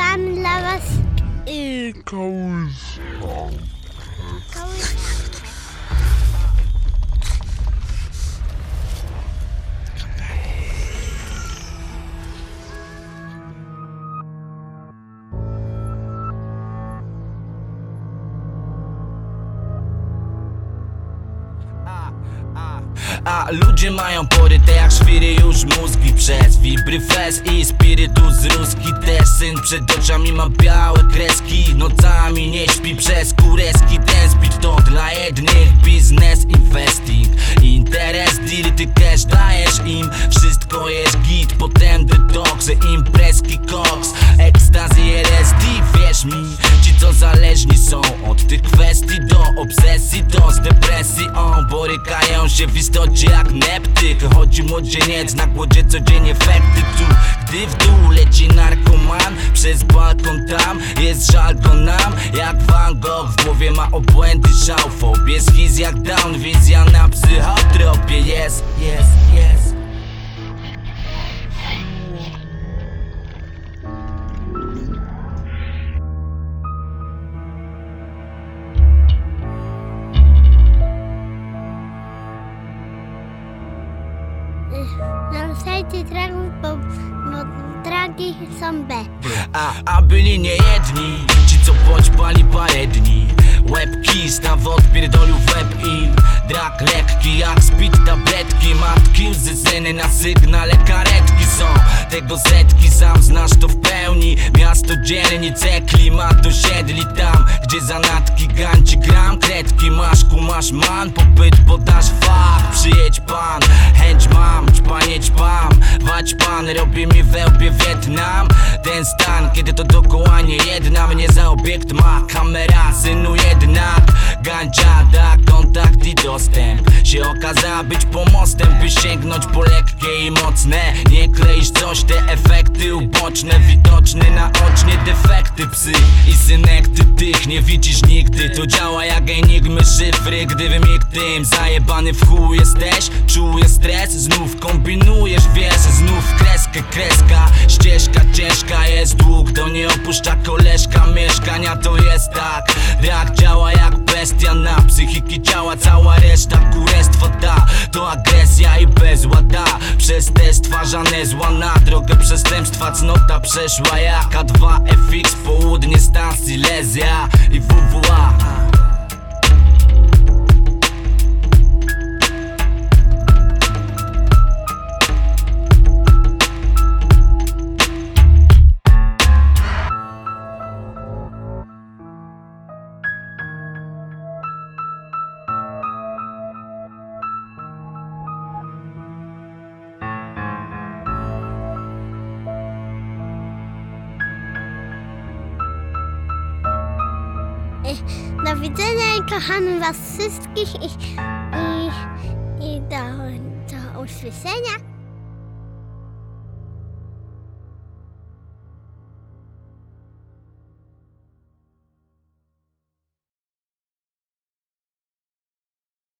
Nagrywamy dla was i A ludzie mają pory te jak świry już mózgi przez Wibry fez i spirytus ruski. Też syn przed oczami ma białe kreski Nocami nie śpi przez kureski. Ten speed to dla jednych biznes investing. Interes, deal, ty cash dajesz im. Wszystko jest git, potem detoksy Imprezki, koks, ekstazy, LSD Wierz mi, są Od tych kwestii do obsesji To z depresji, on borykają się w istocie jak neptyk. Chodzi młodzieniec na głodzie codziennie efekty tu Gdy w dół leci narkoman Przez balkon tam jest żal go nam. Jak Van Gogh w głowie ma obłędy szałfobię Schiz jak down, wizja na psychotropie Na sajcie tragów, bo, bo tragi są B. A, a byli nie jedni Ci co poćpali parę dni. Łeb kis, tam odpierdolił w łeb im Drak lekki jak speed tabletki. Matki łzy syny na sygnale karetki są. Tego setki sam znasz to w pełni. Miasto dzielnice, klimat osiedli tam Gdzie zanadki ganci. Gram Kredki masz, kumasz man Popyt podasz fach, kiedy to dokoła nie jedna Mnie za obiekt ma. Kamera, synu jednak Gandzia da kontakt i dostęp. Się okazała być pomostem By sięgnąć po lekkie i mocne. Nie kleisz coś, te efekty uboczne Widoczne naocznie defekty psy I synek ty tych nie widzisz nigdy. To działa jak enigmy szyfry. Gdybym ich tym zajebany w chuj jesteś Czuję stres, znów kombinujesz wiesz Znów kreskę, kreska. Ścieżka ciężka jest dług To nie opuszcza koleżka. Mieszkania to jest tak. Jak działa jak bestia na psychiki. Ciała Cała reszta kurestwa da To agresja i bezłada Przez te stwarzane zła na drogę przestępstwa. Cnota przeszła jak A2FX Południe stan Silesia i WWA Do widzenia i kochamy was wszystkich i, i, i do, do usłyszenia.